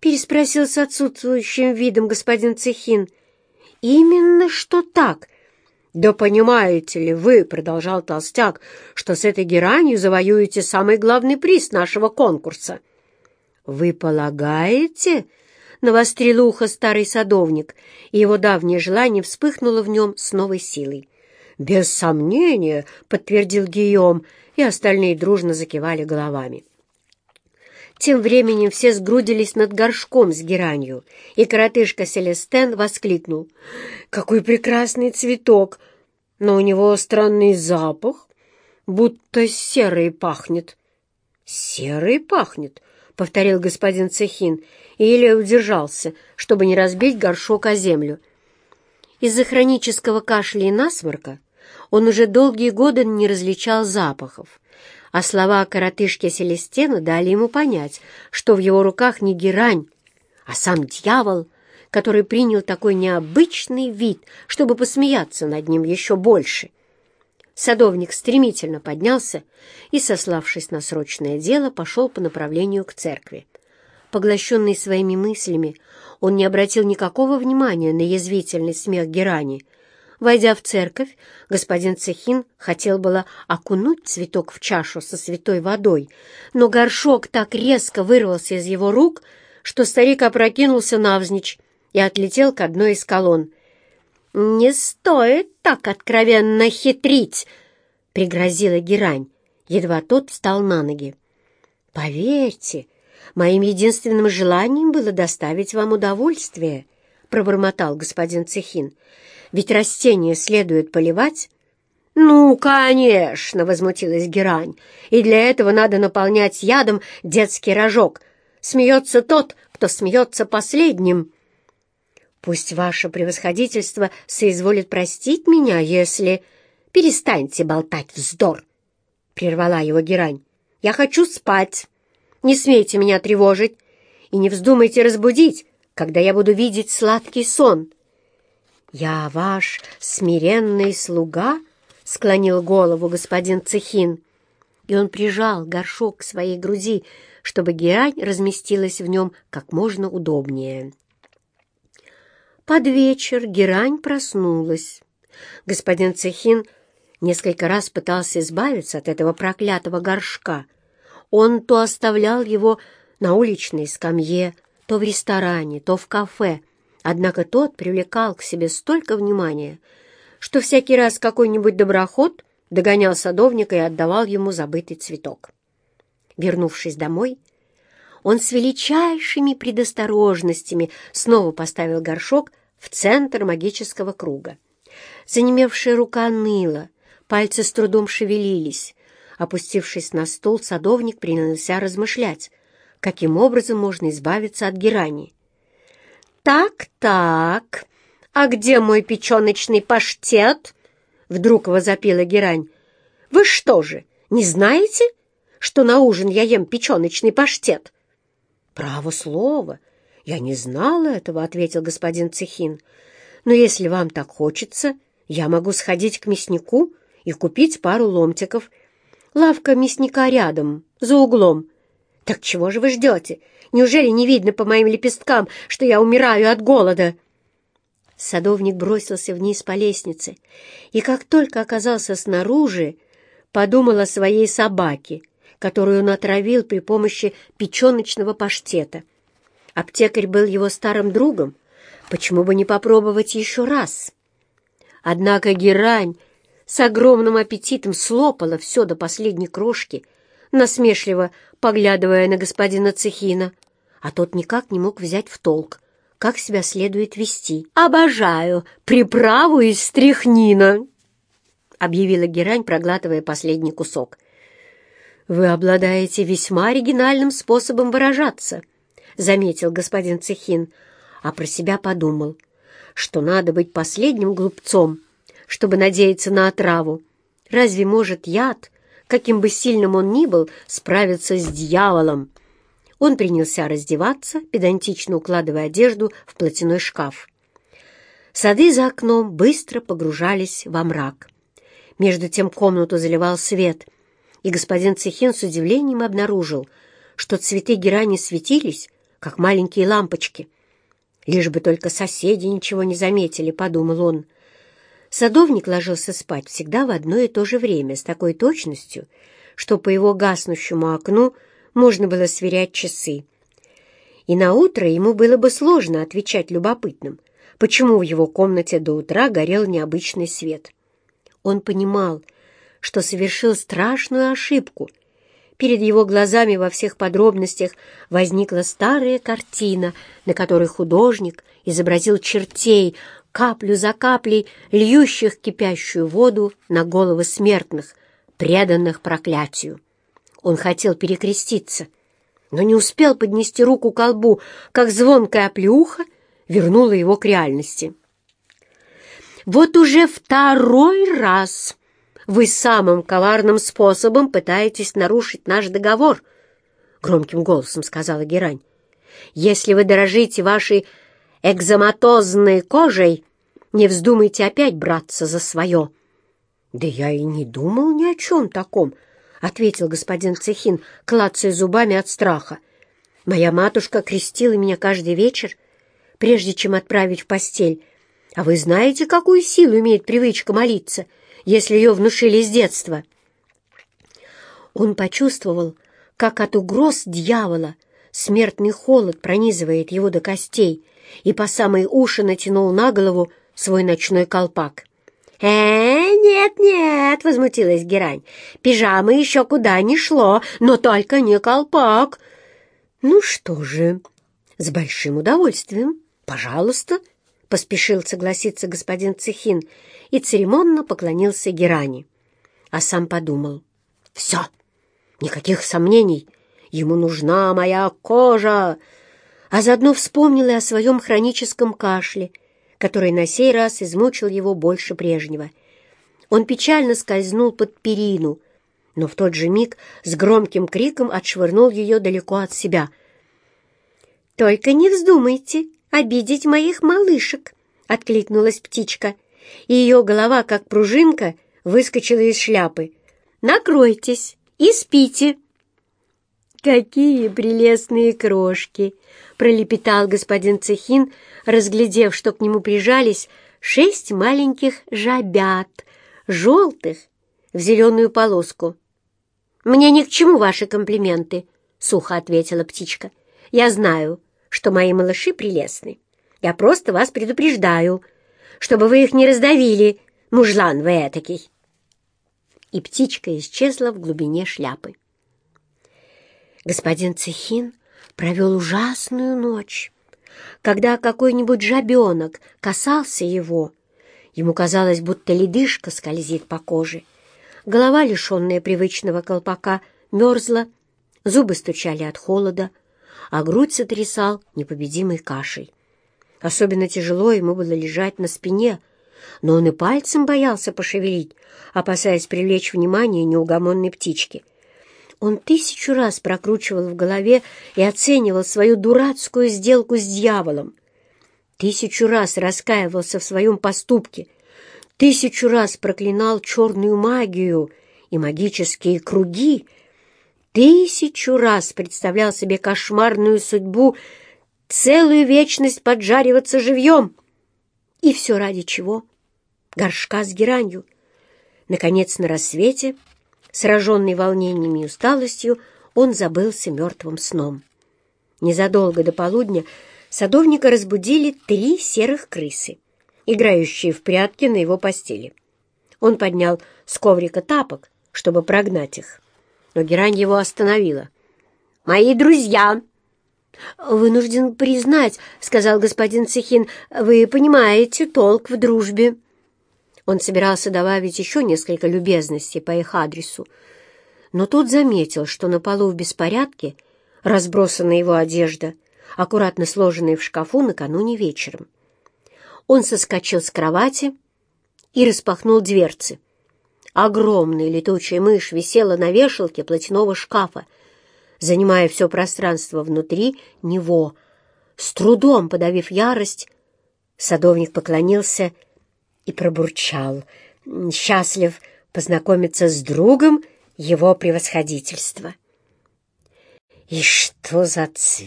— переспросил с отсутствующим видом господин Цехин. «Именно что так!» «Да понимаете ли вы, — продолжал Толстяк, — что с этой геранью завоюете самый главный приз нашего конкурса». «Вы полагаете?» — навострил ухо старый садовник, и его давнее желание вспыхнуло в нем с новой силой. «Без сомнения», — подтвердил Гийом, и остальные дружно закивали головами. Тем временем все сгрудились над горшком с геранью, и коротышка Селестен воскликнул. «Какой прекрасный цветок! Но у него странный запах, будто серый пахнет». «Серый пахнет?» — повторил господин Цехин, и еле удержался, чтобы не разбить горшок о землю. Из-за хронического кашля и насморка он уже долгие годы не различал запахов, а слова коротышки Селестена дали ему понять, что в его руках не герань, а сам дьявол, который принял такой необычный вид, чтобы посмеяться над ним еще больше. Садовник стремительно поднялся и, сославшись на срочное дело, пошел по направлению к церкви. Поглощенный своими мыслями, он не обратил никакого внимания на язвительный смех Герани — Войдя в церковь, господин Цехин хотел было окунуть цветок в чашу со святой водой, но горшок так резко вырвался из его рук, что старик опрокинулся навзничь и отлетел к одной из колонн. «Не стоит так откровенно хитрить!» — пригрозила Герань, едва тот встал на ноги. «Поверьте, моим единственным желанием было доставить вам удовольствие», — пробормотал господин Цехин ведь растения следует поливать. «Ну, конечно!» — возмутилась Герань. «И для этого надо наполнять ядом детский рожок. Смеется тот, кто смеется последним». «Пусть ваше превосходительство соизволит простить меня, если...» «Перестаньте болтать вздор!» — прервала его Герань. «Я хочу спать. Не смейте меня тревожить и не вздумайте разбудить, когда я буду видеть сладкий сон». «Я ваш смиренный слуга?» — склонил голову господин Цехин, и он прижал горшок к своей груди, чтобы герань разместилась в нем как можно удобнее. Под вечер герань проснулась. Господин Цехин несколько раз пытался избавиться от этого проклятого горшка. Он то оставлял его на уличной скамье, то в ресторане, то в кафе, Однако тот привлекал к себе столько внимания, что всякий раз какой-нибудь доброход догонял садовника и отдавал ему забытый цветок. Вернувшись домой, он с величайшими предосторожностями снова поставил горшок в центр магического круга. Занемевшая рука ныла, пальцы с трудом шевелились. Опустившись на стол, садовник принялся размышлять, каким образом можно избавиться от герани. «Так-так, а где мой печеночный паштет?» Вдруг возопила Герань. «Вы что же, не знаете, что на ужин я ем печеночный паштет?» «Право слово, я не знала этого», — ответил господин Цехин. «Но если вам так хочется, я могу сходить к мяснику и купить пару ломтиков. Лавка мясника рядом, за углом. Так чего же вы ждете? Неужели не видно по моим лепесткам, что я умираю от голода?» Садовник бросился вниз по лестнице, и как только оказался снаружи, подумал о своей собаке, которую он отравил при помощи печеночного паштета. Аптекарь был его старым другом, почему бы не попробовать еще раз? Однако герань с огромным аппетитом слопала все до последней крошки, насмешливо поглядывая на господина Цехина, а тот никак не мог взять в толк, как себя следует вести. «Обожаю приправу из стряхнина!» — объявила Герань, проглатывая последний кусок. «Вы обладаете весьма оригинальным способом выражаться», — заметил господин Цехин, а про себя подумал, что надо быть последним глупцом, чтобы надеяться на отраву. Разве может яд, каким бы сильным он ни был, справиться с дьяволом? Он принялся раздеваться, педантично укладывая одежду в платяной шкаф. Сады за окном быстро погружались во мрак. Между тем комнату заливал свет, и господин Цехин с удивлением обнаружил, что цветы герани светились, как маленькие лампочки. Лишь бы только соседи ничего не заметили, — подумал он. Садовник ложился спать всегда в одно и то же время, с такой точностью, что по его гаснущему окну можно было сверять часы. И на утро ему было бы сложно отвечать любопытным, почему в его комнате до утра горел необычный свет. Он понимал, что совершил страшную ошибку. Перед его глазами во всех подробностях возникла старая картина, на которой художник изобразил чертей, каплю за каплей, льющих кипящую воду на головы смертных, преданных проклятию. Он хотел перекреститься, но не успел поднести руку к колбу, как звонкая оплеуха вернула его к реальности. «Вот уже второй раз вы самым коварным способом пытаетесь нарушить наш договор», — громким голосом сказала Герань. «Если вы дорожите вашей экзоматозной кожей, не вздумайте опять браться за свое». «Да я и не думал ни о чем таком», — ответил господин Цехин, клацая зубами от страха. «Моя матушка крестила меня каждый вечер, прежде чем отправить в постель. А вы знаете, какую силу имеет привычка молиться, если ее внушили с детства?» Он почувствовал, как от угроз дьявола смертный холод пронизывает его до костей, и по самые уши натянул на голову свой ночной колпак. «Э, нет-нет!» — возмутилась Герань. «Пижама еще куда ни шло, но только не колпак!» «Ну что же, с большим удовольствием, пожалуйста!» — поспешил согласиться господин Цехин и церемонно поклонился Геране. А сам подумал. «Все, никаких сомнений, ему нужна моя кожа!» А заодно вспомнил и о своем хроническом кашле — который на сей раз измучил его больше прежнего. Он печально скользнул под перину, но в тот же миг с громким криком отшвырнул ее далеко от себя. «Только не вздумайте обидеть моих малышек!» — откликнулась птичка, и ее голова, как пружинка, выскочила из шляпы. «Накройтесь и спите!» «Какие прелестные крошки!» — пролепетал господин Цехин, разглядев, что к нему прижались шесть маленьких жабят, желтых, в зеленую полоску. «Мне ни к чему ваши комплименты», — сухо ответила птичка. «Я знаю, что мои малыши прелестны. Я просто вас предупреждаю, чтобы вы их не раздавили, мужлан вы этакий». И птичка исчезла в глубине шляпы. Господин Цехин провел ужасную ночь. Когда какой-нибудь жабенок касался его, ему казалось, будто ледышка скользит по коже. Голова, лишенная привычного колпака, мерзла, зубы стучали от холода, а грудь сотрясал непобедимый кашель. Особенно тяжело ему было лежать на спине, но он и пальцем боялся пошевелить, опасаясь привлечь внимание неугомонной птички. Он тысячу раз прокручивал в голове и оценивал свою дурацкую сделку с дьяволом. Тысячу раз раскаивался в своем поступке. Тысячу раз проклинал черную магию и магические круги. Тысячу раз представлял себе кошмарную судьбу целую вечность поджариваться живьем. И все ради чего? Горшка с геранью. Наконец, на рассвете Сраженный волнениями и усталостью, он забылся мертвым сном. Незадолго до полудня садовника разбудили три серых крысы, играющие в прятки на его постели. Он поднял с коврика тапок, чтобы прогнать их, но герань его остановила. «Мои друзья!» «Вынужден признать, — сказал господин Цехин, — вы понимаете толк в дружбе». Он собирался добавить еще несколько любезностей по их адресу, но тут заметил, что на полу в беспорядке разбросана его одежда, аккуратно сложенная в шкафу накануне вечером. Он соскочил с кровати и распахнул дверцы. Огромная летучая мышь висела на вешалке платяного шкафа, занимая все пространство внутри него. С трудом подавив ярость, садовник поклонился и пробурчал. Счастлив познакомиться с другом его превосходительства. «И что за цвет?»